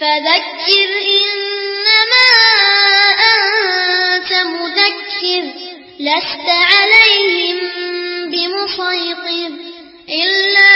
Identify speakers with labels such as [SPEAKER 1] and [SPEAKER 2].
[SPEAKER 1] فذكر إنما أنت مذكر لست عليهم بمسيطر إلا